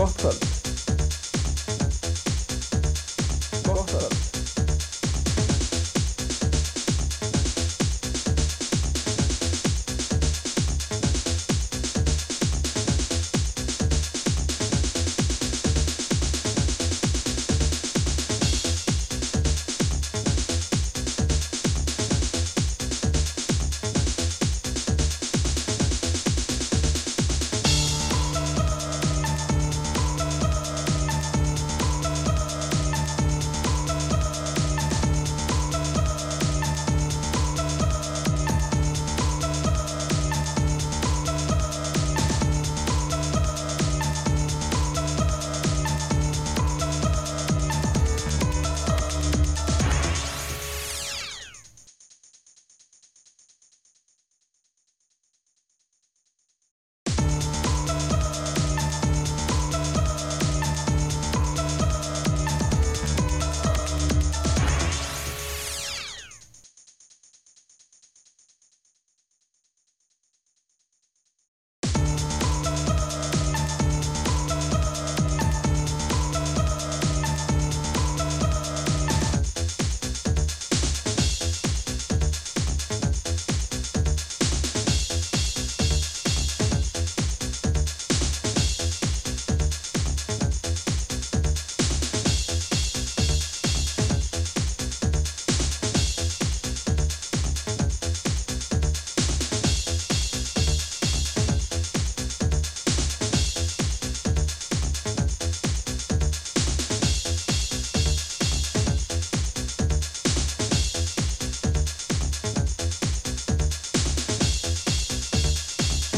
gott